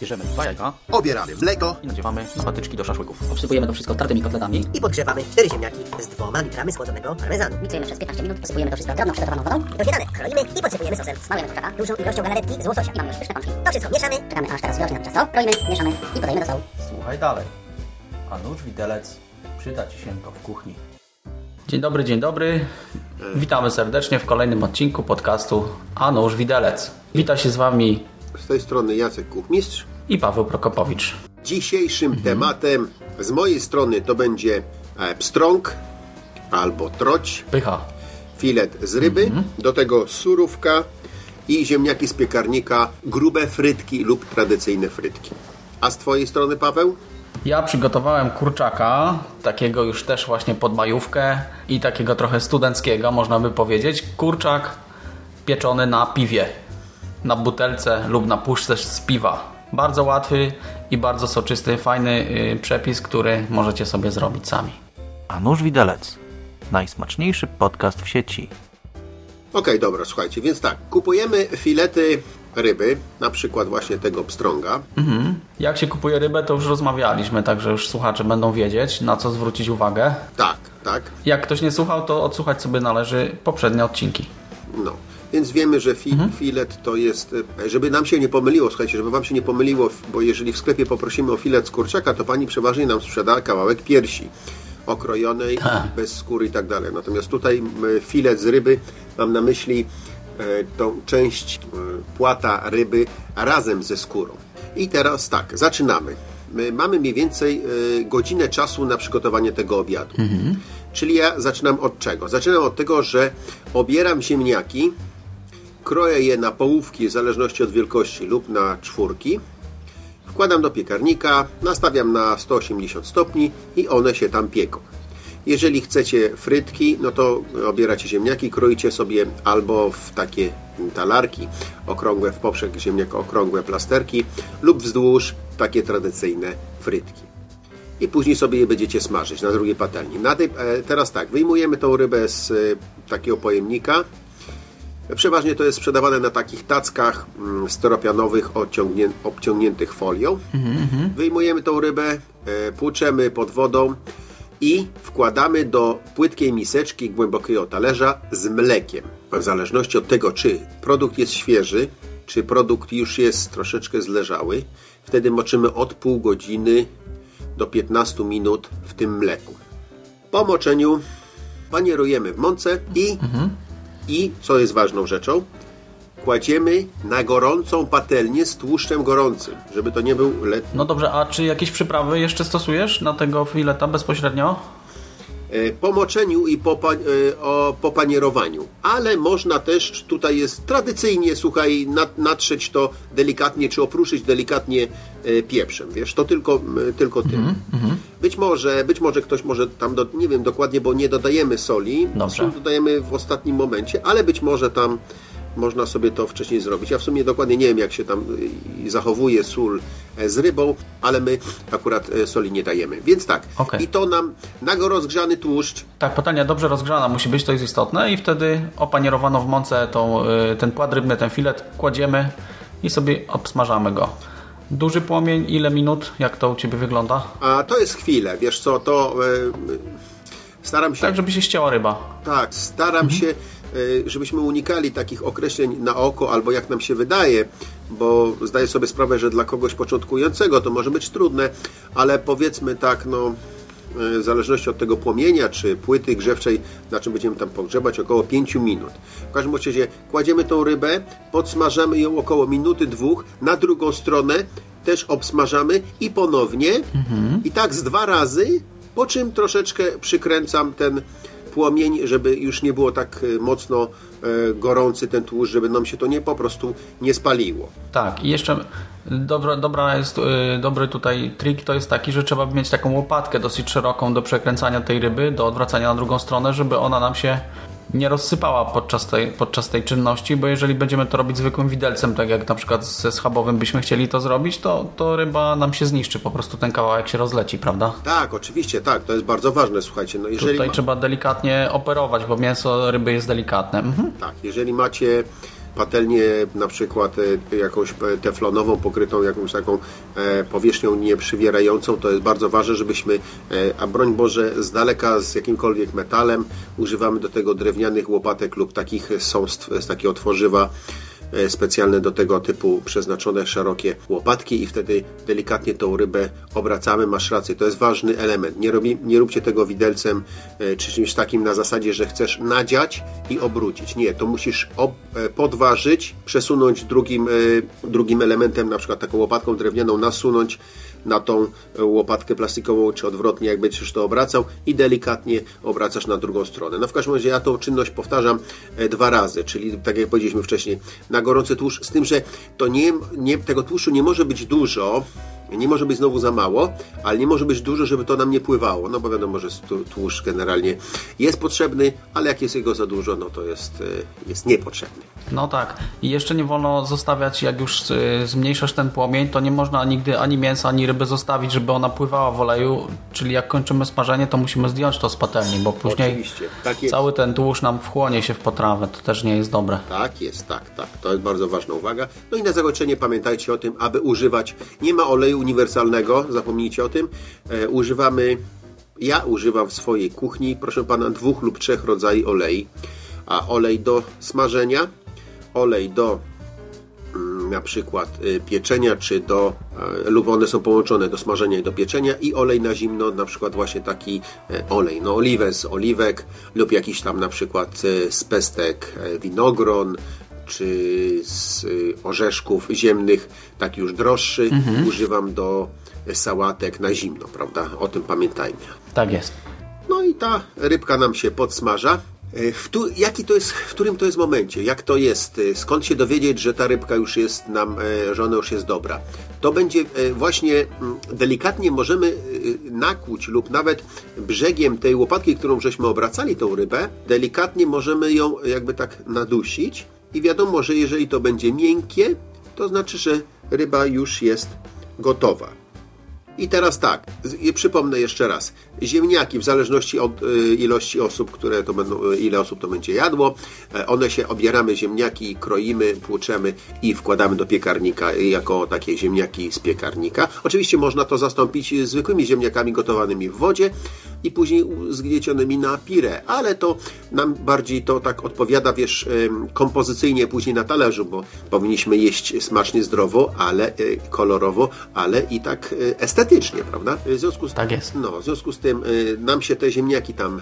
Bierzemy dwa jajka Obieramy mleko i nadziewamy na patyczki do szaszłyków. Obsypujemy to wszystko tartymi kotletami. I podgrzewamy 4 ziemniaki z dwoma litrami schłodzonego parmezanu. Miksujemy przez 15 minut, posypujemy to wszystko drobną przygotowaną wodą. Do kroimy i podsypujemy sosem. Smarujemy kurczaka. Dużą ilością galaretki z łososia. I mamy już pyszne pączki. To wszystko mieszamy. Czekamy aż teraz wyrośnie nam ciasto. Kroimy, mieszamy i podajemy do stołu. Słuchaj dalej. A nóż widelec przyda Ci się to w kuchni. Dzień dobry, dzień dobry. Witamy serdecznie w kolejnym odcinku podcastu A nóż widelec. Wita się z Wami Z tej strony Jacek Kuchmistrz. i Paweł Prokopowicz. Dzisiejszym tematem z mojej strony to będzie e, pstrąg albo troć, Pycha. filet z ryby, do tego surówka i ziemniaki z piekarnika, grube frytki lub tradycyjne frytki. A z Twojej strony, Paweł? Ja przygotowałem kurczaka, takiego już też właśnie pod majówkę i takiego trochę studenckiego, można by powiedzieć. Kurczak pieczony na piwie, na butelce lub na puszce z piwa. Bardzo łatwy i bardzo soczysty, fajny y, przepis, który możecie sobie zrobić sami. A nóż widelec. Najsmaczniejszy podcast w sieci. Okej, dobra, słuchajcie, więc tak, kupujemy filety ryby, na przykład właśnie tego pstrąga. Jak się kupuje rybę, to już rozmawialiśmy, także już słuchacze będą wiedzieć, na co zwrócić uwagę. Tak, tak. Jak ktoś nie słuchał, to odsłuchać sobie należy poprzednie odcinki. No, więc wiemy, że fi, filet to jest, e, żeby nam się nie pomyliło, słuchajcie, żeby wam się nie pomyliło, bo jeżeli w sklepie poprosimy o filet z kurczaka, to pani przeważnie nam sprzeda kawałek piersi okrojonej, bez skóry i tak dalej. Natomiast tutaj filet z ryby, mam na myśli e, tą część e, płata ryby razem ze skórą. I teraz tak, zaczynamy. My mamy mniej więcej godzinę czasu na przygotowanie tego obiadu. Czyli ja zaczynam od czego? Zaczynam od tego, że obieram ziemniaki, kroję je na połówki w zależności od wielkości lub na czwórki. Wkładam do piekarnika, nastawiam na 180 stopni i one się tam pieką. Jeżeli chcecie frytki, no to obieracie ziemniaki, kroicie sobie albo w takie talarki okrągłe, w poprzek ziemniaka okrągłe plasterki lub wzdłuż takie tradycyjne frytki i później sobie je będziecie smażyć na drugiej patelni. Na tej, e, teraz tak, wyjmujemy tą rybę z e, takiego pojemnika. Przeważnie to jest sprzedawane na takich tackach mm, styropianowych odciągnię, obciągniętych folią. Wyjmujemy tą rybę, e, płuczemy pod wodą i wkładamy do płytkiej miseczki głębokiego talerza z mlekiem. W zależności od tego, czy produkt jest świeży, czy produkt już jest troszeczkę zleżały, wtedy moczymy od pół godziny do 15 minut w tym mleku. Po moczeniu panierujemy w mące i, i co jest ważną rzeczą, kładziemy na gorącą patelnię z tłuszczem gorącym, żeby to nie był letni. No dobrze, a czy jakieś przyprawy jeszcze stosujesz na tego fileta bezpośrednio? E, po moczeniu i po, e, o, po panierowaniu. Ale można też, tutaj jest tradycyjnie, słuchaj, nat, natrzeć to delikatnie, czy opruszyć delikatnie e, pieprzem, wiesz, to tylko, tylko tym. Być może, być może ktoś może tam, do, nie wiem dokładnie, bo nie dodajemy soli, Dobrze. dodajemy w ostatnim momencie, ale być może tam można sobie to wcześniej zrobić. Ja w sumie dokładnie nie wiem, jak się tam y, zachowuje sól e, z rybą, ale my akurat e, soli nie dajemy. Więc tak, Okej. i to nam na go rozgrzany tłuszcz Tak, patelnia dobrze rozgrzana musi być, to jest istotne i wtedy opanierowano w mące tą, y, ten płat rybny, ten filet kładziemy i sobie obsmażamy go. Duży płomień, ile minut? Jak to u Ciebie wygląda? A to jest chwilę, wiesz co, to e, staram się, Tak, żeby się ścięła ryba. tak, staram się, e, żebyśmy unikali takich określeń na oko albo jak nam się wydaje, bo zdaję sobie sprawę, że dla kogoś początkującego to może być trudne, ale powiedzmy tak, no e, w zależności od tego płomienia czy płyty grzewczej, na czym będziemy tam pogrzebać, około 5 minut. W każdym razie kładziemy tą rybę, podsmażamy ją około minuty, dwóch, na drugą stronę też obsmażamy i ponownie i tak z dwa razy, po czym troszeczkę przykręcam ten płomień, żeby już nie było tak e, mocno e, gorący ten tłuszcz, żeby nam się to nie po prostu nie spaliło. Tak, i jeszcze dobra, dobra jest, y, dobry tutaj trik to jest taki, że trzeba mieć taką łopatkę dosyć szeroką do przekręcania tej ryby, do odwracania na drugą stronę, żeby ona nam się nie rozsypała podczas tej, podczas tej czynności, bo jeżeli będziemy to robić zwykłym widelcem, tak jak na przykład ze schabowym byśmy chcieli to zrobić, to, to ryba nam się zniszczy, po prostu ten kawałek się rozleci, prawda? Tak, oczywiście, tak, to jest bardzo ważne, słuchajcie, no jeżeli, Tutaj ma, trzeba delikatnie operować, bo mięso ryby jest delikatne. Mhm. tak, jeżeli macie patelnię na przykład e, jakąś e, teflonową, pokrytą jakąś taką e, powierzchnią nieprzywierającą, to jest bardzo ważne, żebyśmy, a broń Boże, z daleka z jakimkolwiek metalem, używamy do tego drewnianych łopatek lub takich sąstw z takiego tworzywa, specjalne do tego typu przeznaczone szerokie łopatki i wtedy delikatnie tą rybę obracamy. Masz rację, to jest ważny element. Nie, robi, nie róbcie tego widelcem e, czy czymś takim na zasadzie, że chcesz nadziać i obrócić. Nie, to musisz e, podważyć, przesunąć drugim, e, drugim elementem, na przykład taką łopatką drewnianą, nasunąć na tą e, łopatkę plastikową, czy odwrotnie, jak będziesz to obracał i delikatnie obracasz na drugą stronę. No w każdym razie ja tą czynność powtarzam e, dwa razy, czyli tak jak powiedzieliśmy wcześniej, na gorący tłuszcz, z tym, że to nie, nie, tego tłuszczu nie może być dużo, nie może być znowu za mało, ale nie może być dużo, żeby to nam nie pływało. No bo wiadomo, że tłuszcz generalnie jest potrzebny, ale jak jest jego za dużo, no to jest, e, jest niepotrzebny. No tak. I jeszcze nie wolno zostawiać, jak już y, zmniejszasz ten płomień, to nie można nigdy ani mięsa, ani ryby zostawić, żeby ona pływała w oleju. Czyli jak kończymy smażenie, to musimy zdjąć to z patelni, bo później tak cały ten tłuszcz nam wchłonie się w potrawę. To też nie jest dobre. Tak jest, tak, tak. To jest bardzo ważna uwaga. No i na zakończenie pamiętajcie o tym, aby używać, nie ma oleju uniwersalnego, zapomnijcie o tym. E, używamy, ja używam w swojej kuchni, proszę pana, dwóch lub trzech rodzajów olei. A olej do smażenia, olej do mm, na przykład y, pieczenia, czy do, e, lub one są połączone do smażenia i do pieczenia i olej na zimno, na przykład właśnie taki e, olej, no oliwę z oliwek lub jakiś tam na przykład z pestek winogron, czy z y, orzeszków ziemnych, tak już droższy, używam do sałatek na zimno, prawda? O tym pamiętajmy. Tak jest. No i ta rybka nam się podsmaża. E, W, tu, jaki to jest, w którym to jest momencie? Jak to jest? E, Skąd się dowiedzieć, że ta rybka już jest nam, że ona już jest dobra? To będzie właśnie mm, delikatnie możemy nakłuć lub nawet brzegiem tej łopatki, którą żeśmy obracali tą rybę, delikatnie możemy ją jakby tak nadusić i wiadomo, że jeżeli to będzie miękkie, to znaczy, że ryba już jest gotowa. I teraz tak, i przypomnę jeszcze raz. Ziemniaki, w zależności od y, ilości osób, które to będą, y, ile osób to będzie jadło, e, one się obieramy ziemniaki, kroimy, płuczemy i wkładamy do piekarnika y, jako takie ziemniaki z piekarnika. Oczywiście można to zastąpić zwykłymi ziemniakami gotowanymi w wodzie i później zgniecionymi na pire, ale to nam bardziej to tak odpowiada, wiesz, kompozycyjnie później na talerzu, bo powinniśmy jeść smacznie, zdrowo, ale kolorowo, ale i tak y, estetycznie, prawda? W związku z Tak jest. no, w związku z tym y, nam się te ziemniaki tam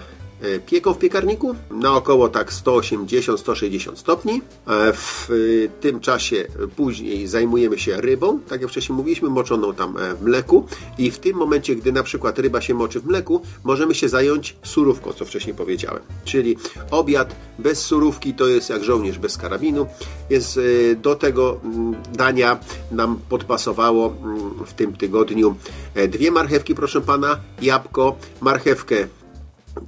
pieką w piekarniku na około tak 180-160 stopni. E, W y, tym czasie później zajmujemy się rybą, tak jak wcześniej mówiliśmy, moczoną tam e, w mleku i w tym momencie, gdy na przykład ryba się moczy w mleku, możemy się zająć surówką, co wcześniej powiedziałem. Czyli obiad bez surówki to jest jak żołnierz bez karabinu. Y, do tego dania nam podpasowało w tym tygodniu e, dwie marchewki, proszę pana, jabłko, marchewkę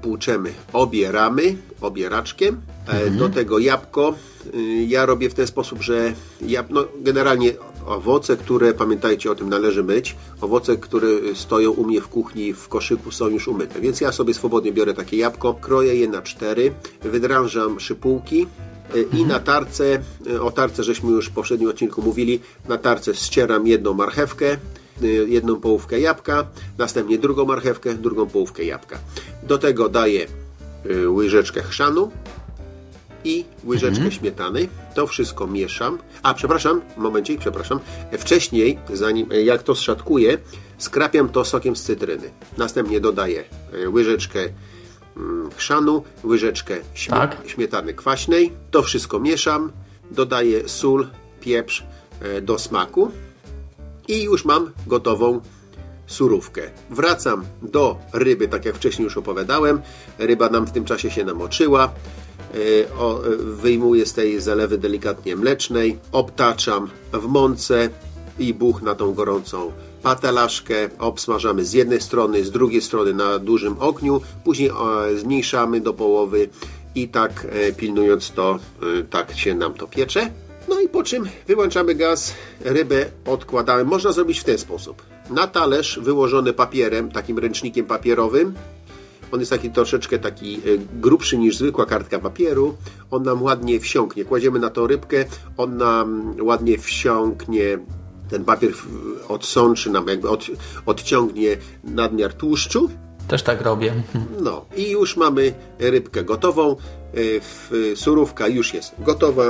płuczemy, obieramy obieraczkiem. E, Do tego jabłko y, ja robię w ten sposób, że jab... no, generalnie owoce, które, pamiętajcie o tym, należy myć. Owoce, które stoją u mnie w kuchni w koszyku są już umyte, więc ja sobie swobodnie biorę takie jabłko, kroję je na cztery, wydrążam szypułki, y, i na tarce, y, o tarce żeśmy już w poprzednim odcinku mówili, na tarce ścieram jedną marchewkę, jedną połówkę jabłka, następnie drugą marchewkę, drugą połówkę jabłka. Do tego daję y, łyżeczkę chrzanu i łyżeczkę śmietany. To wszystko mieszam. A, przepraszam, momencik, przepraszam. Wcześniej, zanim jak to zszatkuję, skrapiam to sokiem z cytryny. Następnie dodaję y, łyżeczkę mm, chrzanu, łyżeczkę śmie- Tak. śmietany kwaśnej. To wszystko mieszam. Dodaję sól, pieprz do smaku i już mam gotową surówkę. Wracam do ryby, tak jak wcześniej już opowiadałem. Ryba nam w tym czasie się namoczyła. E, Wyjmuję z tej zalewy delikatnie mlecznej, obtaczam w mące i buch na tą gorącą patelaszkę. Obsmażamy z jednej strony, z drugiej strony na dużym ogniu. Później e, zmniejszamy do połowy i tak e, pilnując to, tak się nam to piecze. No i po czym wyłączamy gaz, rybę odkładamy. Można zrobić w ten sposób. Na talerz wyłożony papierem, takim ręcznikiem papierowym, On jest taki troszeczkę taki y, grubszy niż zwykła kartka papieru. On nam ładnie wsiąknie. Kładziemy na tą rybkę, on nam ładnie wsiąknie. Ten papier odsączy nam, jakby od, odciągnie nadmiar tłuszczu. Też tak robię. No i już mamy rybkę gotową. W- Surówka już jest gotowa.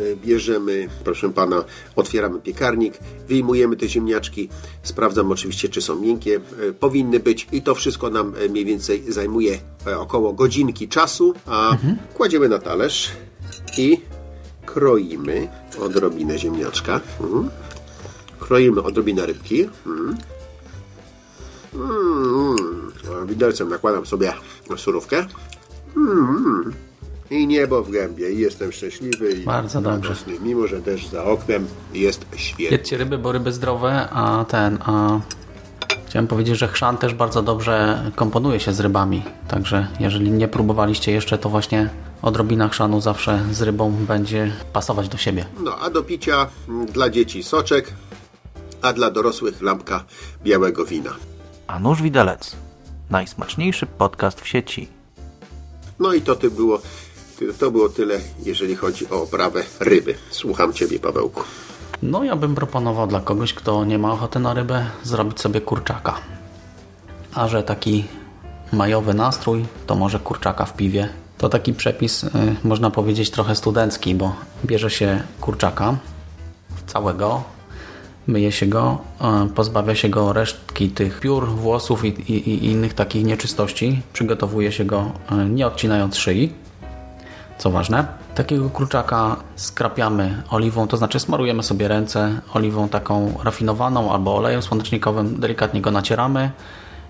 Y, Bierzemy, proszę pana, otwieramy piekarnik, wyjmujemy te ziemniaczki, sprawdzam oczywiście, czy są miękkie, y, powinny być i to wszystko nam y, mniej więcej zajmuje około godzinki czasu, a kładziemy na talerz i kroimy odrobinę ziemniaczka, mhm. kroimy odrobinę rybki, mhm. Widelcem nakładam sobie surówkę. Mm, I niebo w gębie. I jestem szczęśliwy i Bardzo dobrze. radosny, Mimo, że też za oknem jest świetnie. Jedzcie ryby, bo ryby zdrowe, a ten, a chciałem powiedzieć, że chrzan też bardzo dobrze komponuje się z rybami. Także jeżeli nie próbowaliście jeszcze, to właśnie odrobina chrzanu zawsze z rybą będzie pasować do siebie. No, a do picia mm, dla dzieci soczek, a dla dorosłych lampka białego wina. A nóż widelec. Najsmaczniejszy podcast w sieci. No i to, ty było, to było tyle, jeżeli chodzi o oprawę ryby. Słucham Ciebie, Pawełku. No ja bym proponował dla kogoś, kto nie ma ochoty na rybę, zrobić sobie kurczaka. A że taki majowy nastrój, to może kurczaka w piwie. To taki przepis, y, można powiedzieć, trochę studencki, bo bierze się kurczaka całego, myje się go, y, pozbawia się go resztki tych piór, włosów i, i, i innych takich nieczystości. Przygotowuje się go y, nie odcinając szyi co ważne. Takiego kurczaka skrapiamy oliwą, to znaczy smarujemy sobie ręce oliwą taką rafinowaną albo olejem słonecznikowym, delikatnie go nacieramy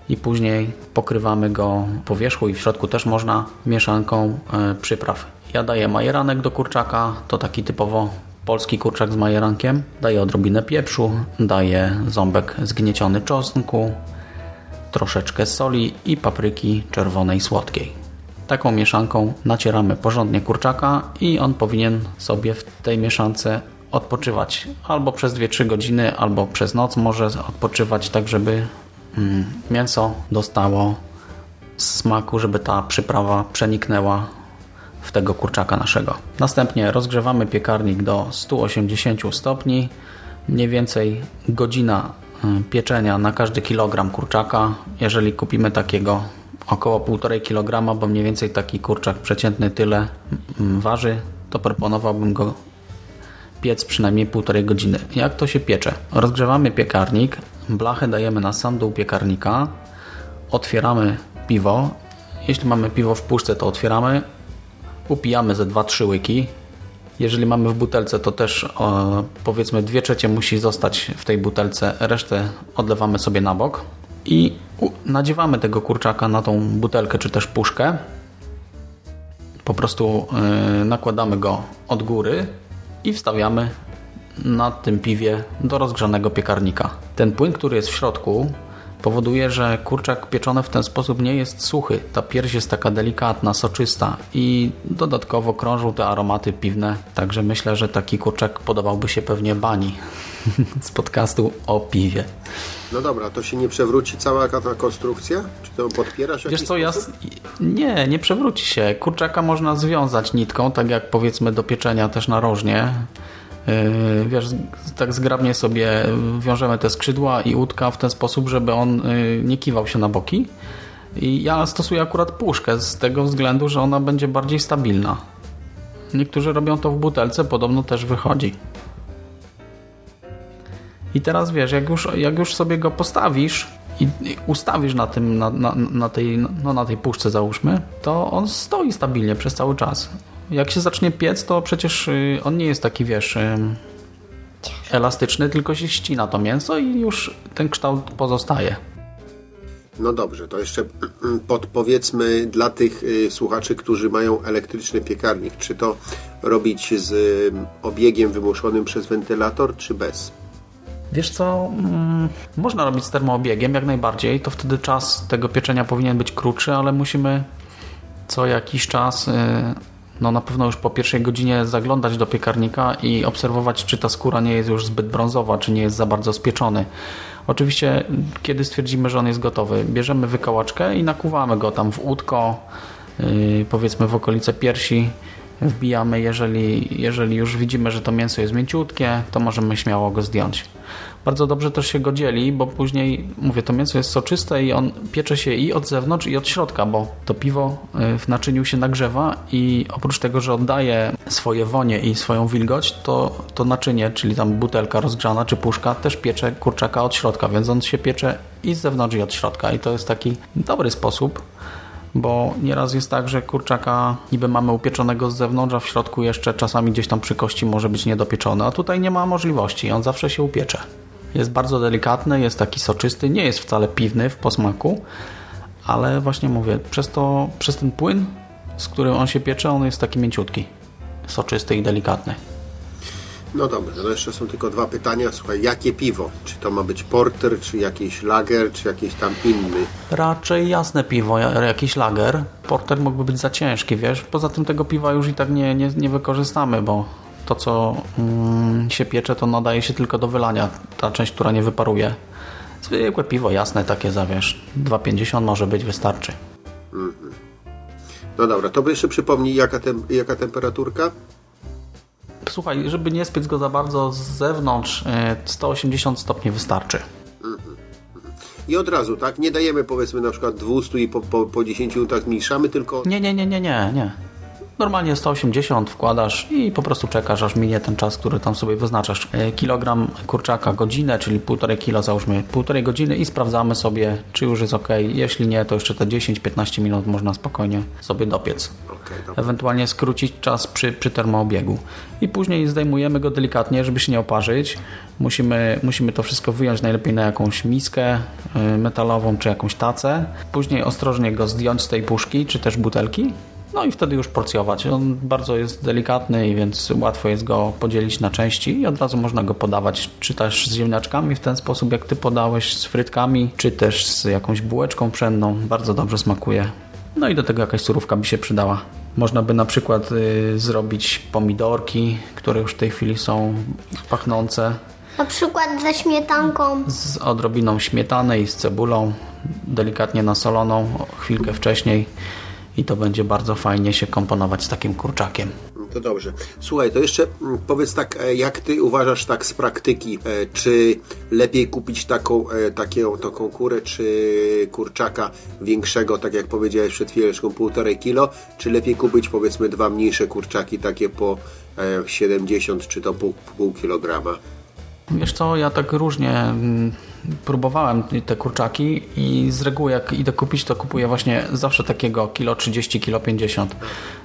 i później pokrywamy go po wierzchu i w środku też można mieszanką e, przypraw. Ja daję majeranek do kurczaka, to taki typowo polski kurczak z majerankiem. Daję odrobinę pieprzu, daję ząbek zgnieciony czosnku, troszeczkę soli i papryki czerwonej słodkiej. Taką mieszanką nacieramy porządnie kurczaka i on powinien sobie w tej mieszance odpoczywać albo przez 2-3 godziny, albo przez noc może odpoczywać tak, żeby mm, mięso dostało smaku, żeby ta przyprawa przeniknęła w tego kurczaka naszego. Następnie rozgrzewamy piekarnik do 180 stopni, mniej więcej godzina y, pieczenia na każdy kilogram kurczaka. Jeżeli kupimy takiego około 1,5 kg, bo mniej więcej taki kurczak przeciętny tyle waży, to proponowałbym go piec przynajmniej półtorej godziny. Jak to się piecze? Rozgrzewamy piekarnik, blachę dajemy na sam dół piekarnika, otwieramy piwo. Jeśli mamy piwo w puszce, to otwieramy, upijamy ze 2-3 łyki. Jeżeli mamy w butelce, to też powiedzmy 2 trzecie musi zostać w tej butelce, resztę odlewamy sobie na bok i nadziewamy tego kurczaka na tą butelkę czy też puszkę. Po prostu e, nakładamy go od góry i wstawiamy na tym piwie do rozgrzanego piekarnika. Ten płyn, który jest w środku, powoduje, że kurczak pieczony w ten sposób nie jest suchy. Ta pierś jest taka delikatna, soczysta i dodatkowo krążą te aromaty piwne. Także myślę, że taki kurczak podobałby się pewnie bani z podcastu o piwie. No dobra, to się nie przewróci cała ta konstrukcja? Czy to podpierasz Wiesz co, ja... Nie, nie przewróci się. Kurczaka można związać nitką, tak jak powiedzmy do pieczenia też narożnie. Yy, Wiesz, tak zgrabnie sobie wiążemy te skrzydła i łódka w ten sposób, żeby on yy, nie kiwał się na boki. I ja stosuję akurat puszkę z tego względu, że ona będzie bardziej stabilna. Niektórzy robią to w butelce, podobno też wychodzi. I teraz wiesz, jak już, jak już sobie go postawisz i ustawisz na tym, na, na, na, tej, no, na tej puszce załóżmy, to on stoi stabilnie przez cały czas. Jak się zacznie piec, to przecież y, on nie jest taki, wiesz, y, elastyczny, tylko się ścina to mięso i już ten kształt pozostaje. No dobrze, to jeszcze podpowiedzmy dla tych y, słuchaczy, którzy mają elektryczny piekarnik, czy to robić z obiegiem wymuszonym przez wentylator, czy bez? Wiesz co, mm, można robić z termoobiegiem jak najbardziej, to wtedy czas tego pieczenia powinien być krótszy, ale musimy co jakiś czas y, no na pewno już po pierwszej godzinie zaglądać do piekarnika i obserwować, czy ta skóra nie jest już zbyt brązowa, czy nie jest za bardzo spieczony. Oczywiście, kiedy stwierdzimy, że on jest gotowy, bierzemy wykołaczkę i nakuwamy go tam w łódko, yy, powiedzmy w okolice piersi, wbijamy, jeżeli, jeżeli już widzimy, że to mięso jest mięciutkie, to możemy śmiało go zdjąć. Bardzo dobrze też się go dzieli, bo później, mówię, to mięso jest soczyste i on piecze się i od zewnątrz i od środka, bo to piwo y, w naczyniu się nagrzewa i oprócz tego, że oddaje swoje wonie i swoją wilgoć, to, to naczynie, czyli tam butelka rozgrzana czy puszka też piecze kurczaka od środka, więc on się piecze i z zewnątrz i od środka i to jest taki dobry sposób bo nieraz jest tak, że kurczaka niby mamy upieczonego z zewnątrz, a w środku jeszcze czasami gdzieś tam przy kości może być niedopieczony, a tutaj nie ma możliwości, on zawsze się upiecze. Jest bardzo delikatny, jest taki soczysty, nie jest wcale piwny w posmaku, ale właśnie mówię, przez, to, przez ten płyn, z którym on się piecze, on jest taki mięciutki, soczysty i delikatny. No dobrze, no jeszcze są tylko dwa pytania. Słuchaj, jakie piwo? Czy to ma być porter, czy jakiś lager, czy jakiś tam inny? Raczej jasne piwo, jakiś lager. Porter mógłby być za ciężki, wiesz? Poza tym tego piwa już i tak nie, nie, nie wykorzystamy, bo to, co mm, się piecze, to nadaje się tylko do wylania. Ta część, która nie wyparuje. Zwykłe piwo, jasne, takie za, wiesz, 2,50 może być, wystarczy. No dobra, to by jeszcze przypomnij, jaka, tem jaka temperaturka? Słuchaj, żeby nie spiec go za bardzo z zewnątrz, e, 180 stopni wystarczy. I od razu, tak? Nie dajemy powiedzmy na przykład 200 i po, po, po 10 minutach zmniejszamy, tylko... Nie, nie, nie, nie, nie, nie. Normalnie 180 wkładasz i po prostu czekasz, aż minie ten czas, który tam sobie wyznaczasz. E, Kilogram kurczaka godzinę, czyli półtorej kilo załóżmy półtorej godziny i sprawdzamy sobie, czy już jest ok. Jeśli nie, to jeszcze te 10-15 minut można spokojnie sobie dopiec. Dobra. Ewentualnie skrócić czas przy, przy termoobiegu. I później zdejmujemy go delikatnie, żeby się nie oparzyć. Musimy, musimy to wszystko wyjąć najlepiej na jakąś miskę y, metalową czy jakąś tacę. Później ostrożnie go zdjąć z tej puszki czy też butelki. No i wtedy już porcjować. On bardzo jest delikatny, więc łatwo jest go podzielić na części i od razu można go podawać, czy też z ziemniaczkami w ten sposób, jak Ty podałeś, z frytkami, czy też z jakąś bułeczką pszenną. Bardzo dobrze smakuje. No i do tego jakaś surówka by się przydała. Można by na przykład y, zrobić pomidorki, które już w tej chwili są pachnące, Na przykład ze śmietanką. z odrobiną śmietany i z cebulą, delikatnie nasoloną chwilkę wcześniej i to będzie bardzo fajnie się komponować z takim kurczakiem. To dobrze. Słuchaj, to jeszcze mm, powiedz tak, e, jak ty uważasz tak z praktyki, e, czy lepiej kupić taką, e, taką, taką kurę, czy kurczaka większego, tak jak powiedziałeś przed chwileczką, półtorej kilo, czy lepiej kupić powiedzmy dwa mniejsze kurczaki, takie po e, 70 czy to pół, pół kilograma? Wiesz co, ja tak różnie mm, próbowałem te kurczaki i z reguły jak idę kupić, to kupuję właśnie zawsze takiego kilo 30, kilo 50.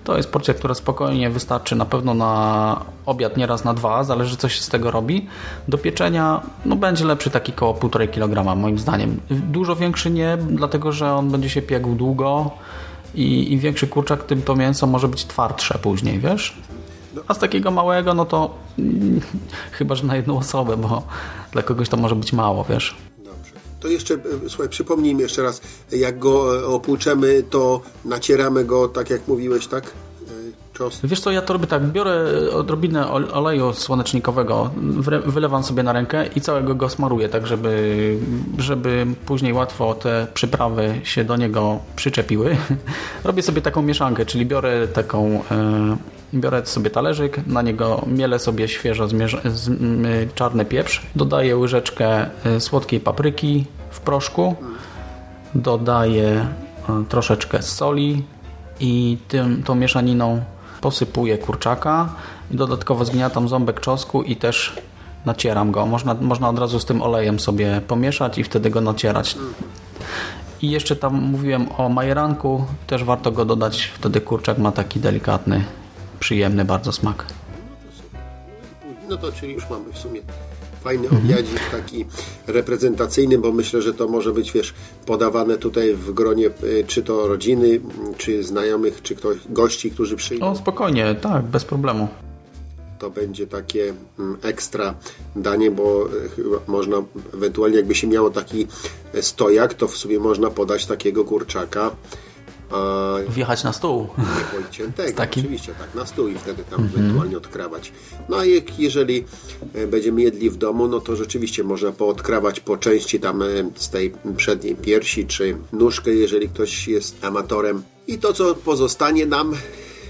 To jest porcja, która spokojnie wystarczy na pewno na obiad, nieraz na dwa, zależy co się z tego robi. Do pieczenia no będzie lepszy taki koło 1,5 kg moim zdaniem. Dużo większy nie, dlatego że on będzie się piekł długo i im większy kurczak, tym to mięso może być twardsze później, wiesz? A z takiego małego, no to mm, chyba, że na jedną osobę, bo dla kogoś to może być mało, wiesz. Dobrze. To jeszcze, e, słuchaj, przypomnij mi jeszcze raz, jak go e, opłuczemy, to nacieramy go, tak jak mówiłeś, tak? Wiesz co, ja to robię tak, biorę odrobinę ol- oleju słonecznikowego, wylewam sobie na rękę i całego go smaruję, tak żeby, żeby później łatwo te przyprawy się do niego przyczepiły. robię sobie taką mieszankę, czyli biorę taką, e, biorę sobie talerzyk, na niego mielę sobie świeżo czarny pieprz, dodaję łyżeczkę e, słodkiej papryki w proszku, dodaję e, troszeczkę soli i tym, tą mieszaniną posypuję kurczaka i dodatkowo zgniatam ząbek czosnku i też nacieram go. Można, można od razu z tym olejem sobie pomieszać i wtedy go nacierać. I jeszcze tam mówiłem o majeranku, też warto go dodać, wtedy kurczak ma taki delikatny, przyjemny bardzo smak. No to czyli już mamy w sumie fajny obiadzik taki reprezentacyjny, bo myślę, że to może być, wiesz, podawane tutaj w gronie y, czy to rodziny, czy znajomych, czy ktoś, gości, którzy przyjdą. O, spokojnie, tak, bez problemu. To będzie takie ekstra danie, bo y, można, ewentualnie jakby się miało taki e, stojak, to w sumie można podać takiego kurczaka Wjechać na stół. nie podciętego, takim? oczywiście, tak, na stół i wtedy tam ewentualnie odkrawać. No a jak, jeżeli e, będziemy jedli w domu, no to rzeczywiście można poodkrawać po części tam e, z tej przedniej piersi, czy nóżkę, jeżeli ktoś jest amatorem. I to, co pozostanie nam,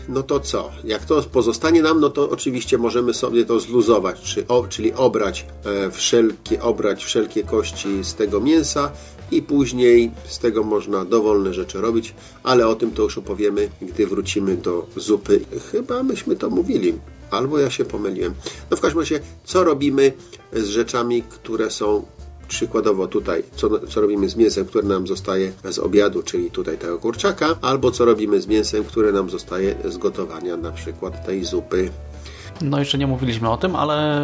no to co? Jak to pozostanie nam, no to oczywiście możemy sobie to zluzować, czyli obrać e, wszelkie, obrać wszelkie kości z tego mięsa i później z tego można dowolne rzeczy robić, ale o tym to już opowiemy, gdy wrócimy do zupy. Chyba myśmy to mówili, albo ja się pomyliłem. No w każdym razie, co robimy z rzeczami, które są przykładowo tutaj, co, co robimy z mięsem, które nam zostaje z obiadu, czyli tutaj tego kurczaka, albo co robimy z mięsem, które nam zostaje z gotowania na przykład tej zupy. No jeszcze nie mówiliśmy o tym, ale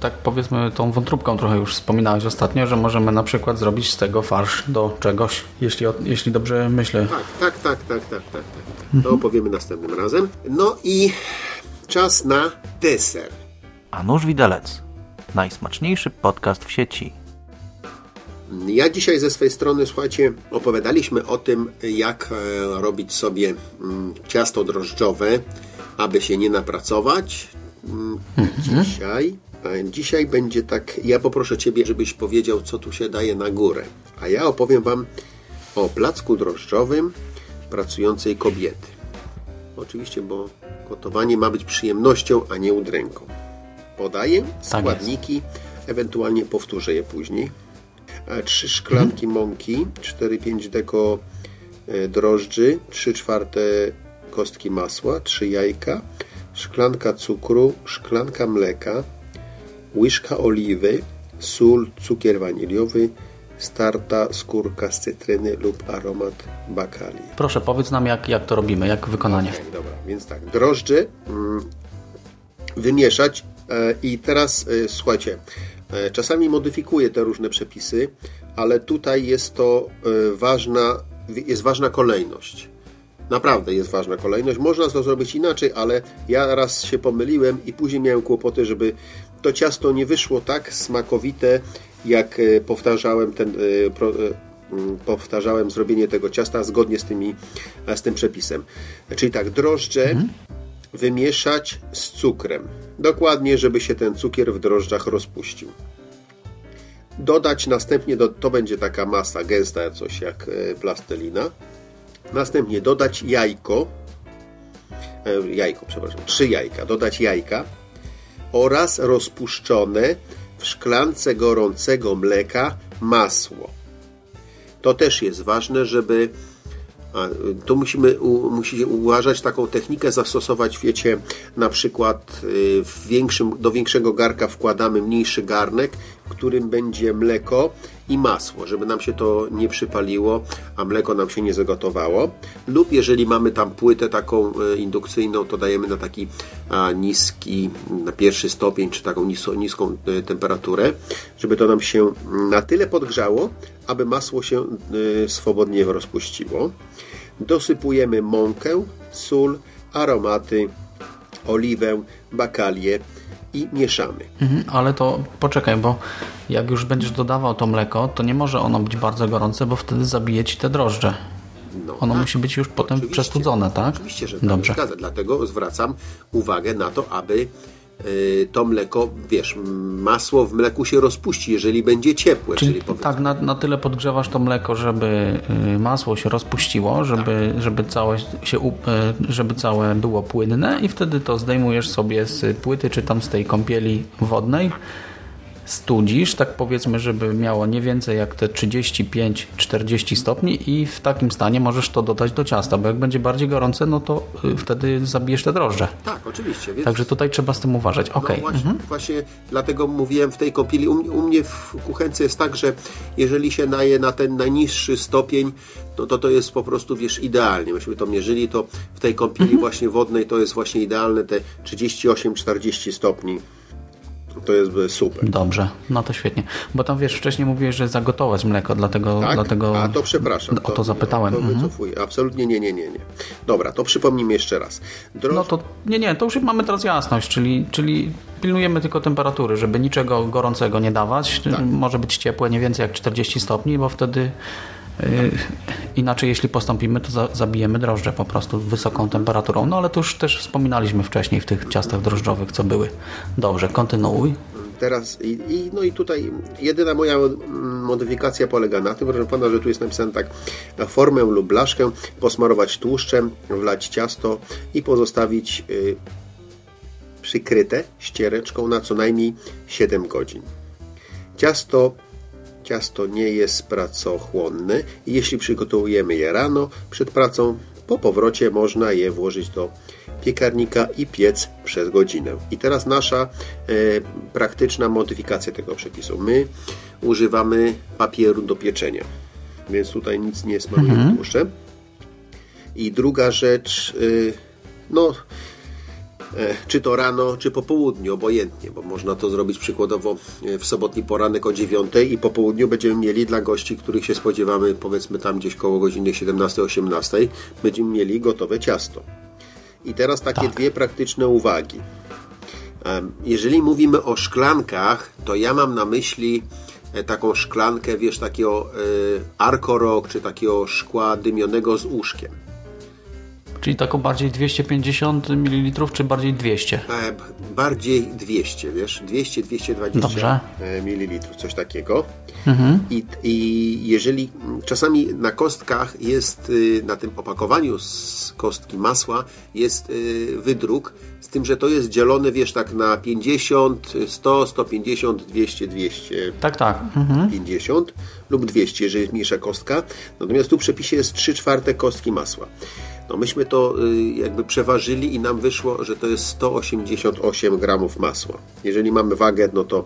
tak powiedzmy tą wątróbką trochę już wspominałeś ostatnio, że możemy na przykład zrobić z tego farsz do czegoś, jeśli, jeśli dobrze myślę. Tak, tak, tak, tak, tak, tak, tak. To opowiemy następnym razem. No i czas na deser. A nóż widelec. Najsmaczniejszy podcast w sieci. Ja dzisiaj ze swojej strony, słuchajcie, opowiadaliśmy o tym, jak e, robić sobie mm, ciasto drożdżowe, aby się nie napracować. Mm, Dzisiaj, e, dzisiaj będzie tak, ja poproszę Ciebie, żebyś powiedział, co tu się daje na górę. A ja opowiem Wam o placku drożdżowym pracującej kobiety. Oczywiście, bo gotowanie ma być przyjemnością, a nie udręką. Podaję składniki, ewentualnie powtórzę je później. Trzy szklanki mąki, 4-5 deko e, drożdży, 3 czwarte kostki masła, 3 jajka, szklanka cukru, szklanka mleka, łyżka oliwy, sól, cukier waniliowy, starta skórka z cytryny lub aromat bakalii. Proszę, powiedz nam jak, jak to robimy, jak wykonanie. Okej, dobra, więc tak, drożdże mm, wymieszać e, i teraz e, słuchajcie, czasami modyfikuję te różne przepisy, ale tutaj jest to e, ważna, jest ważna kolejność. Naprawdę jest ważna kolejność. Można to zrobić inaczej, ale ja raz się pomyliłem i później miałem kłopoty, żeby to ciasto nie wyszło tak smakowite, jak e, powtarzałem ten e, e, mm, powtarzałem zrobienie tego ciasta zgodnie z, tymi, e, z tym przepisem. Czyli tak, drożdże wymieszać z cukrem. Dokładnie, żeby się ten cukier w drożdżach rozpuścił. Dodać następnie, do, to będzie taka masa gęsta, coś jak e, plastelina. Następnie dodać jajko, e, jajko, przepraszam, trzy jajka, dodać jajka oraz rozpuszczone w szklance gorącego mleka masło. To też jest ważne, żeby tu musimy u, musicie uważać, taką technikę zastosować, wiecie, na przykład y, większym, do większego garka wkładamy mniejszy garnek, w którym będzie mleko i masło, żeby nam się to nie przypaliło, a mleko nam się nie zagotowało. Lub jeżeli mamy tam płytę taką y, indukcyjną, to dajemy na taki niski, na pierwszy stopień, czy taką niską y, temperaturę, żeby to nam się na tyle podgrzało, aby masło się y, swobodnie rozpuściło. Dosypujemy mąkę, sól, aromaty, oliwę, bakalię i mieszamy. Mhm, ale to poczekaj, bo jak już będziesz dodawał to mleko, to nie może ono być bardzo gorące, bo wtedy zabije ci te drożdże. No, Ono tak. musi być już potem Oczywiście. przestudzone, tak? Oczywiście, że tak Dobrze. zgadza. Dlatego zwracam uwagę na to, aby to mleko, wiesz, masło w mleku się rozpuści, jeżeli będzie ciepłe. Czyli, Czyli powiedzmy- tak, na, na tyle podgrzewasz to mleko, żeby y, masło się rozpuściło, żeby, żeby, całe się, y, żeby całe było płynne i wtedy to zdejmujesz sobie z płyty, czy tam z tej kąpieli wodnej, studzisz, tak powiedzmy, żeby miało nie więcej jak te 35-40 stopni i w takim stanie możesz to dodać do ciasta, bo jak będzie bardziej gorące, no to y, wtedy zabijesz te drożdże. tak, oczywiście. Więc Także tutaj trzeba z tym uważać. Okej. No właśnie, właśnie dlatego mówiłem w tej kąpieli. U, mnie w kuchence jest tak, że jeżeli się naje na ten najniższy stopień, no to to jest po prostu, wiesz, idealnie. Myśmy to mierzyli, to w tej kąpieli właśnie wodnej to jest właśnie idealne, te 38-40 stopni. To jest super. Dobrze, no to świetnie. Bo tam wiesz, wcześniej mówiłeś, że zagotować mleko, dlatego, Tak? dlatego A to przepraszam. o to zapytałem. To Mhm. wycofuję. Absolutnie nie, nie, nie, nie. Dobra, to przypomnijmy jeszcze raz. Droż... No to nie, nie, to już mamy teraz jasność, czyli, czyli pilnujemy tylko temperatury, żeby niczego gorącego nie dawać. Tak. Może być ciepłe nie więcej jak 40 stopni, bo wtedy Inaczej, jeśli postąpimy, to za, zabijemy drożdże po prostu wysoką temperaturą. No ale to już też wspominaliśmy wcześniej w tych ciastach drożdżowych, co były. Dobrze, kontynuuj. Teraz i, i, no i tutaj jedyna moja modyfikacja polega na tym, proszę pana, że tu jest napisane tak na formę lub blaszkę posmarować tłuszczem, wlać ciasto i pozostawić y, przykryte ściereczką na co najmniej 7 godzin. Ciasto ciasto nie jest pracochłonne i jeśli przygotowujemy je rano przed pracą, po powrocie można je włożyć do piekarnika i piec przez godzinę. I teraz nasza e, praktyczna modyfikacja tego przepisu. My używamy papieru do pieczenia, więc tutaj nic nie smarujemy tłuszczem. I druga rzecz, e, no czy to rano, czy po południu, obojętnie, bo można to zrobić przykładowo e, w sobotni poranek o 9 i po południu będziemy mieli dla gości, których się spodziewamy, powiedzmy tam gdzieś koło godziny 17-18, będziemy mieli gotowe ciasto. I teraz takie dwie praktyczne uwagi. Jeżeli mówimy o szklankach, to ja mam na myśli e, taką szklankę, wiesz, takiego e, arkorok, czy takiego szkła dymionego z uszkiem. Czyli taką bardziej 250 ml, czy bardziej 200? E, bardziej 200, wiesz, 200-220 Dobrze. ml, coś takiego. I, I jeżeli czasami na kostkach jest, y, na tym opakowaniu z kostki masła jest y, wydruk, z tym, że to jest dzielone, wiesz, tak na 50, 100, 150, 200, 200, Tak, tak. Mhm. 50 lub 200, jeżeli jest mniejsza kostka. Natomiast tu w przepisie jest 3 czwarte kostki masła. No myśmy to y, jakby przeważyli i nam wyszło, że to jest 188 gramów masła. Jeżeli mamy wagę, no to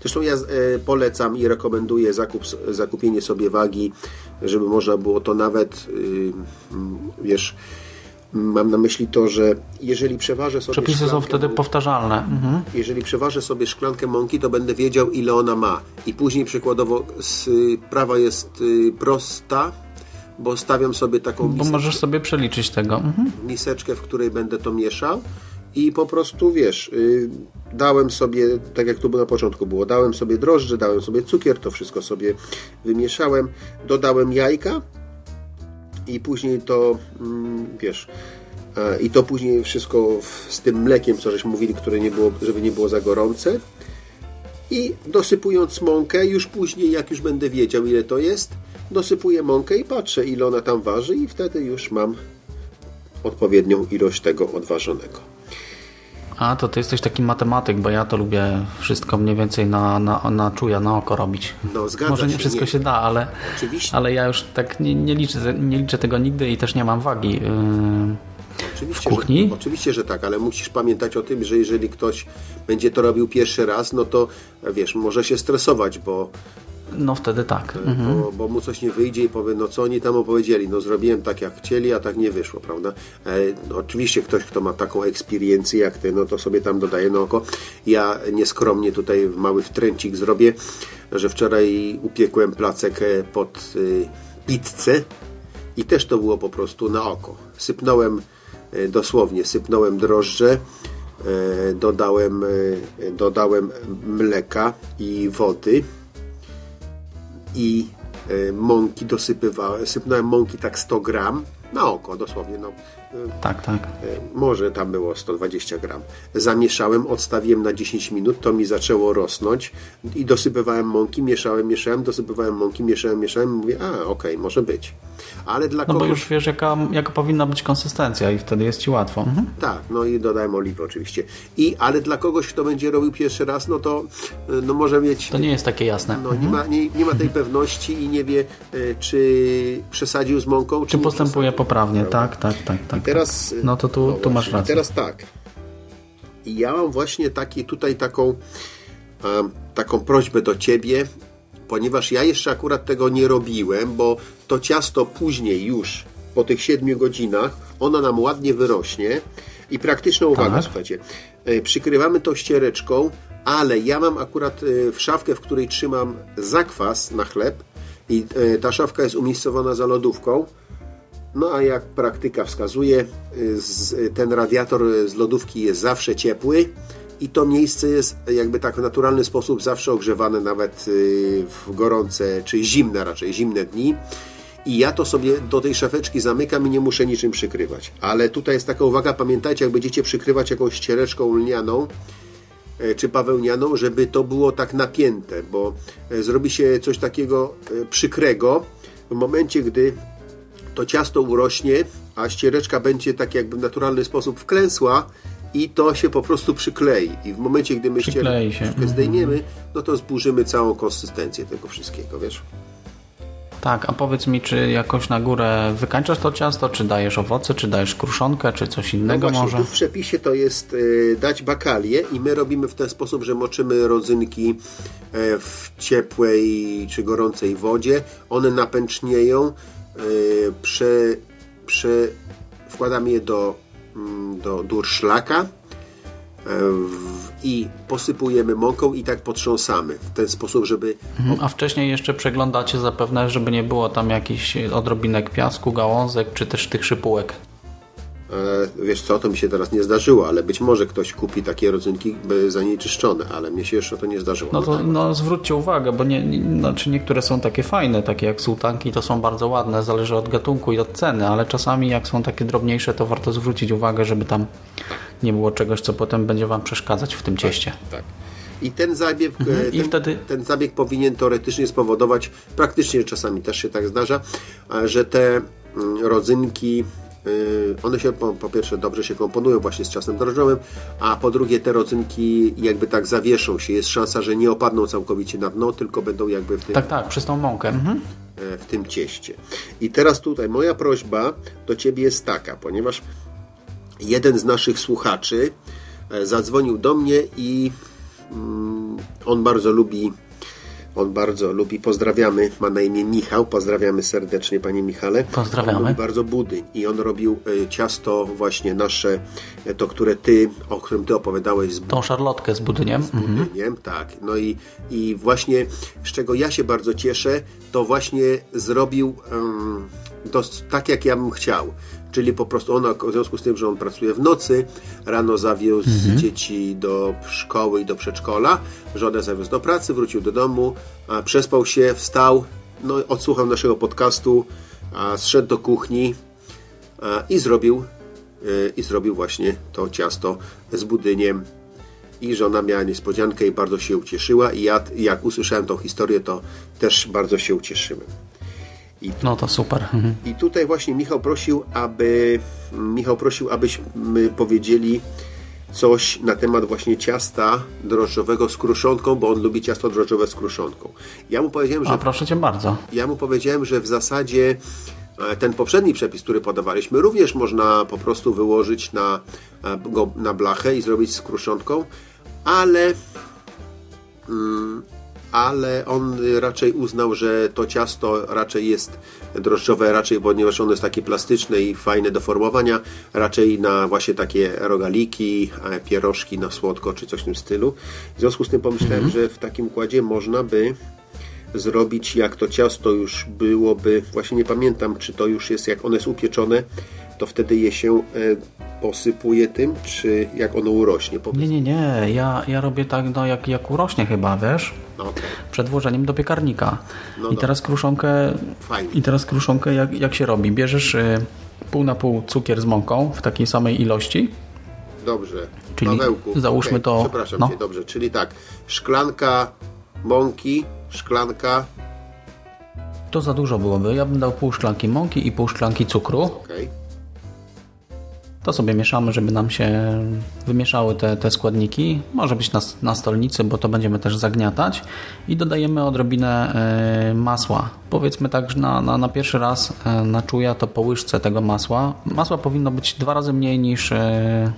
zresztą ja y, polecam i rekomenduję zakup, zakupienie sobie wagi, żeby można było to nawet, y, mm, wiesz, mam na myśli to, że jeżeli przeważę sobie Przepisy są wtedy mąki- powtarzalne. Mhm. jeżeli przeważę sobie szklankę mąki, to będę wiedział, ile ona ma. I później przykładowo z, y, prawa jest prosta, bo stawiam sobie taką Bo miseczkę, możesz sobie przeliczyć tego. Mhm. miseczkę, w której będę to mieszał. I po prostu wiesz, y, dałem sobie, tak jak tu na początku było, dałem sobie drożdże, dałem sobie cukier, to wszystko sobie wymieszałem, dodałem jajka i później to, mm, wiesz, i to później wszystko w, z tym mlekiem, co żeśmy mówili, które nie było, żeby nie było za gorące. I dosypując mąkę, już później, jak już będę wiedział, ile to jest, dosypuję mąkę i patrzę, ile ona tam waży, i wtedy już mam odpowiednią ilość tego odważonego. A, to ty jesteś taki matematyk, bo ja to lubię wszystko mniej więcej na, na, na czuja, na oko robić. No, zgadza Może nie się, wszystko nie. się da, ale, Oczywiście. ale ja już tak nie, nie, liczę, nie liczę tego nigdy i też nie mam wagi. Yy, Oczywiście, w kuchni? Że, oczywiście, że tak, ale musisz pamiętać o tym, że jeżeli ktoś będzie to robił pierwszy raz, no to wiesz, może się stresować, bo, no wtedy tak. Mhm. bo, bo mu coś nie wyjdzie i powie, no co oni tam opowiedzieli, no zrobiłem tak jak chcieli, a tak nie wyszło, prawda? E, no, oczywiście ktoś, kto ma taką eksperiencję jak ty, no to sobie tam dodaje na oko. Ja nieskromnie tutaj mały wtręcik zrobię, że wczoraj upiekłem placek e, pod y, pizzę i też to było po prostu na oko. Sypnąłem e, dosłownie, sypnąłem drożdże, dodałem, dodałem mleka i wody i e, mąki dosypywałem, sypnąłem mąki tak 100 gram na oko dosłownie, no, Tak, tak. e, może tam było 120 gram. Zamieszałem, odstawiłem na 10 minut, to mi zaczęło rosnąć i dosypywałem mąki, mieszałem, mieszałem, dosypywałem mąki, mieszałem, mieszałem i mówię, a okej, może być. Ale dla No bo kogoś... już wiesz, jaka, jaka powinna być konsystencja i wtedy jest ci łatwo. Mhm. Tak, no i dodałem oliwy oczywiście. I, ale dla kogoś, kto będzie robił pierwszy raz, no to e, no może mieć... To nie jest takie jasne. No, nie, ma, nie, nie ma tej pewności i nie wie, e, czy przesadził z mąką, czy, Czy postępuje poprawnie, tak, tak, tak. tak teraz. No to tu, tu masz właśnie, rację. Teraz tak. I ja mam właśnie taki, tutaj taką, taką prośbę do Ciebie, ponieważ ja jeszcze akurat tego nie robiłem, bo to ciasto później już, po tych 7 godzinach, ono nam ładnie wyrośnie i praktyczna uwaga, Tak. słuchajcie, e, przykrywamy to ściereczką, ale ja mam akurat e, w szafkę, w której trzymam zakwas na chleb i e, ta szafka jest umiejscowana za lodówką, no a jak praktyka wskazuje, ten radiator z lodówki jest zawsze ciepły i to miejsce jest jakby tak w naturalny sposób zawsze ogrzewane nawet y, w gorące czy zimne raczej, zimne dni. i ja to sobie do tej szafeczki zamykam i nie muszę niczym przykrywać. Ale tutaj jest taka uwaga, pamiętajcie, jak będziecie przykrywać jakąś ściereczką lnianą, e, czy bawełnianą, żeby to było tak napięte, bo e, zrobi się coś takiego e, przykrego w momencie, gdy to ciasto urośnie, a ściereczka będzie tak jakby w naturalny sposób wklęsła i to się po prostu przyklei. I w momencie, gdy my się. ściereczkę zdejmiemy, no to zburzymy całą konsystencję tego wszystkiego, wiesz? Tak, a powiedz mi, czy jakoś na górę wykańczasz to ciasto, czy dajesz owoce, czy dajesz kruszonkę, czy coś innego no właśnie, może? w przepisie to jest y, dać bakalię i my robimy w ten sposób, że moczymy rodzynki e, w ciepłej czy gorącej wodzie. One napęcznieją, y, prze, prze, wkładamy je do, mm, do durszlaka e, i posypujemy mąką i tak potrząsamy w ten sposób, żeby Mhm, A wcześniej jeszcze przeglądacie zapewne, żeby nie było tam jakichś odrobinek piasku, gałązek, czy też tych szypułek. E, Wiesz co, to mi się teraz nie zdarzyło, ale być może ktoś kupi takie rodzynki zanieczyszczone, ale mnie się jeszcze to nie zdarzyło. No to no, zwróćcie uwagę, bo nie, nie, znaczy niektóre są takie fajne, takie jak sułtanki, to są bardzo ładne, zależy od gatunku i od ceny, ale czasami jak są takie drobniejsze, to warto zwrócić uwagę, żeby tam nie było czegoś, co potem będzie Wam przeszkadzać w tym cieście. Tak. I ten zabieg, e, Mhm. I ten, wtedy- ten zabieg powinien teoretycznie spowodować, praktycznie czasami też się tak zdarza, e, że te mm, rodzynki, one się po, po pierwsze dobrze się komponują właśnie z czasem drożdżowym, a po drugie te rodzynki jakby tak zawieszą się. Jest szansa, że nie opadną całkowicie na dno, tylko będą jakby w tym, Tak, tak, przez tą mąkę. Mhm. e, w tym cieście. I teraz tutaj moja prośba do Ciebie jest taka, ponieważ jeden z naszych słuchaczy e, zadzwonił do mnie i mm, on bardzo lubi on bardzo lubi, pozdrawiamy, ma na imię Michał, pozdrawiamy serdecznie Panie Michale. Pozdrawiamy. On lubi bardzo budyń i on robił e, ciasto właśnie nasze, e, to które Ty, o którym Ty opowiadałeś z Tą szarlotkę z budyniem. Mhm. budyniem, tak. No i, i właśnie z czego ja się bardzo cieszę, to właśnie zrobił dos- tak, jak ja bym chciał. Czyli po prostu on, w związku z tym, że on pracuje w nocy, rano zawiózł dzieci do szkoły i do przedszkola, żonę zawiózł do pracy, wrócił do domu, przespał się, wstał, no odsłuchał naszego podcastu, a zszedł do kuchni a, i zrobił y, i zrobił właśnie to ciasto z budyniem i żona miała niespodziankę i bardzo się ucieszyła i ja jak usłyszałem tą historię, to też bardzo się ucieszyłem. No to super. Mhm. I tutaj właśnie Michał prosił, aby Michał prosił, abyśmy powiedzieli coś na temat właśnie ciasta drożdżowego z kruszonką, bo on lubi ciasto drożdżowe z kruszonką. Ja mu powiedziałem, że A proszę Cię bardzo. ja mu powiedziałem, że w zasadzie e, ten poprzedni przepis, który podawaliśmy, również można po prostu wyłożyć na, e, na blachę i zrobić z kruszonką, ale mm, ale on raczej uznał, że to ciasto raczej jest drożdżowe, raczej, ponieważ ono jest takie plastyczne i fajne do formowania, raczej na właśnie takie rogaliki, e, pierożki na słodko, czy coś w tym stylu. W związku z tym pomyślałem, że w takim układzie można by zrobić, jak to ciasto już byłoby, właśnie nie pamiętam, czy to już jest, jak ono jest upieczone, to wtedy je się e, posypuje tym, czy jak ono urośnie. Powiedz- Nie, nie, nie. Ja, ja robię tak, no jak, jak urośnie chyba, wiesz? No. Przed włożeniem do piekarnika. No I teraz kruszonkę. Fajnie. I teraz kruszonkę jak, jak się robi? Bierzesz y, pół na pół cukier z mąką w takiej samej ilości. Dobrze. Czyli Pawełku. załóżmy okej, to- Przepraszam no. Cię, dobrze. Czyli tak, szklanka mąki, szklanka, To za dużo byłoby. Ja bym dał pół szklanki mąki i pół szklanki cukru. okej. To sobie mieszamy, żeby nam się wymieszały te, te składniki. Może być na, na stolnicy, bo to będziemy też zagniatać. I dodajemy odrobinę e, masła. Powiedzmy tak, że na, na, na pierwszy raz e, na czuja to po łyżce tego masła. Masła powinno być dwa razy mniej niż, e,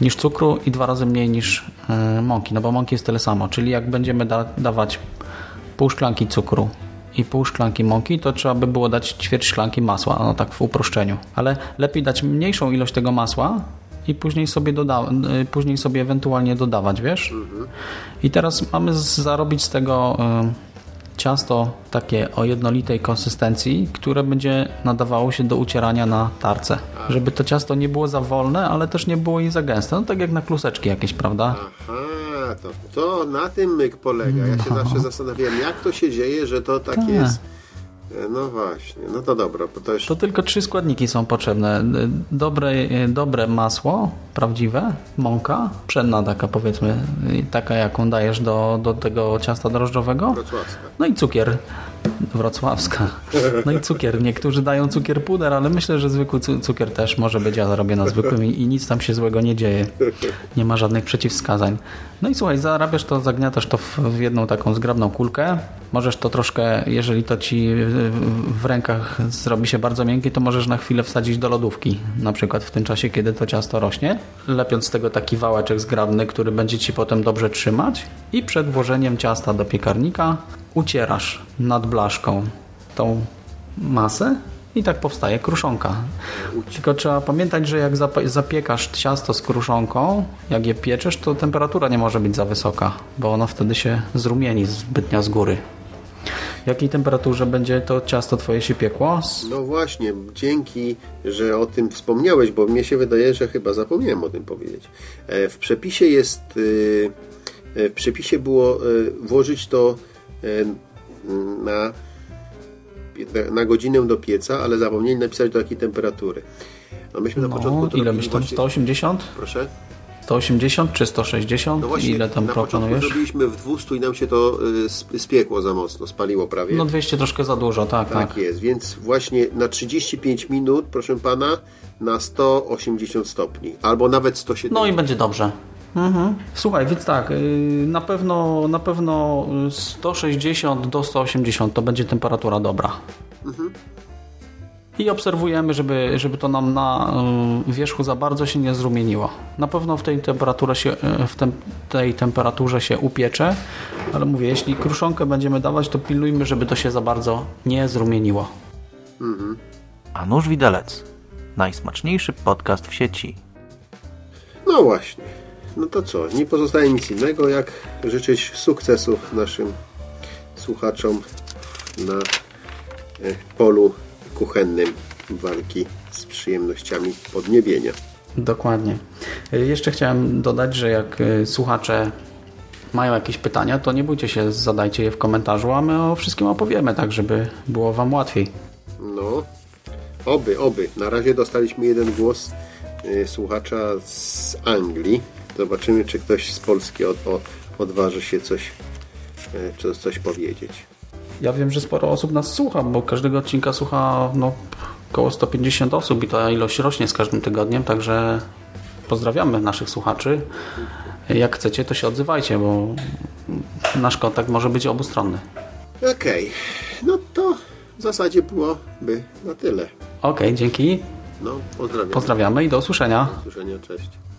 niż cukru i dwa razy mniej niż e, mąki, no bo mąki jest tyle samo. Czyli jak będziemy da, dawać pół szklanki cukru i pół szklanki mąki, to trzeba by było dać ćwierć szklanki masła, no tak w uproszczeniu. Ale lepiej dać mniejszą ilość tego masła i później sobie, doda- y, później sobie ewentualnie dodawać, wiesz? I teraz mamy zarobić z tego y, ciasto takie o jednolitej konsystencji, które będzie nadawało się do ucierania na tarce. Żeby to ciasto nie było za wolne, ale też nie było i za gęste. No tak jak na kluseczki jakieś, prawda? Aha, to, to na tym myk polega. Ja się No. zawsze zastanawiałem, jak to się dzieje, że to tak Tak. jest No właśnie, no to dobra, bo to już... To tylko trzy składniki są potrzebne. Dobre, dobre masło, prawdziwe, mąka, pszenna taka powiedzmy, taka jaką dajesz do, do tego ciasta drożdżowego. No i cukier. Wrocławska. No i cukier. Niektórzy dają cukier puder, ale myślę, że zwykły cu- cukier też może być. Ja robię na zwykłym i, i nic tam się złego nie dzieje. Nie ma żadnych przeciwwskazań. No i słuchaj, zarabiasz to, zagniatasz to w, w jedną taką zgrabną kulkę. Możesz to troszkę, jeżeli to ci w, w rękach zrobi się bardzo miękkie, to możesz na chwilę wsadzić do lodówki. Na przykład w tym czasie, kiedy to ciasto rośnie. Lepiąc z tego taki wałeczek zgrabny, który będzie ci potem dobrze trzymać. I przed włożeniem ciasta do piekarnika ucierasz nad blaszką tą masę i tak powstaje kruszonka. Tylko trzeba pamiętać, że jak zap- zapiekasz ciasto z kruszonką, jak je pieczesz, to temperatura nie może być za wysoka, bo ono wtedy się zrumieni zbytnio z góry. W jakiej temperaturze będzie to ciasto twoje się piekło? No właśnie, dzięki, że o tym wspomniałeś, bo mnie się wydaje, że chyba zapomniałem o tym powiedzieć. E, W przepisie jest, y, e, w przepisie było e, włożyć to e, na, na godzinę do pieca, ale zapomnieli napisać do jakiej temperatury. No myśmy na początku No, to ile byś tam? właśnie- 180? Proszę? 180 czy 160? No właśnie, ile tam na początku proponujesz? zrobiliśmy w 200 i nam się to y, sp- spiekło za mocno, spaliło prawie. No 200 troszkę za dużo, tak, tak. Tak jest, więc właśnie na 35 minut, proszę pana, na 180 stopni, albo nawet 170. No i będzie dobrze. Mhm. Słuchaj, więc tak, yy, na pewno, na pewno 160 do 180 to będzie temperatura dobra. I obserwujemy, żeby, żeby to nam na yy, wierzchu za bardzo się nie zrumieniło. Na pewno w tej, temperaturze się, yy, w tem, tej temperaturze się upiecze, ale mówię, jeśli kruszonkę będziemy dawać, to pilnujmy, żeby to się za bardzo nie zrumieniło. A nóż widelec. Najsmaczniejszy podcast w sieci. No właśnie. No to co? Nie pozostaje nic innego, jak życzyć sukcesów naszym słuchaczom na e, polu kuchennym walki z przyjemnościami podniebienia. Dokładnie. Y, Jeszcze chciałem dodać, że jak y, słuchacze mają jakieś pytania, to nie bójcie się, zadajcie je w komentarzu, a my o wszystkim opowiemy, tak żeby było Wam łatwiej. No, oby, oby. Na razie dostaliśmy jeden głos słuchacza z Anglii. Zobaczymy, czy ktoś z Polski od, o, odważy się coś, y, czy coś powiedzieć. Ja wiem, że sporo osób nas słucha, bo każdego odcinka słucha no, około 150 osób i ta ilość rośnie z każdym tygodniem, także pozdrawiamy naszych słuchaczy. Jak chcecie, to się odzywajcie, bo nasz kontakt może być obustronny. Okej, no to w zasadzie byłoby na tyle. Okej, dzięki. No, pozdrawiam. Pozdrawiamy i do usłyszenia. Do usłyszenia, cześć.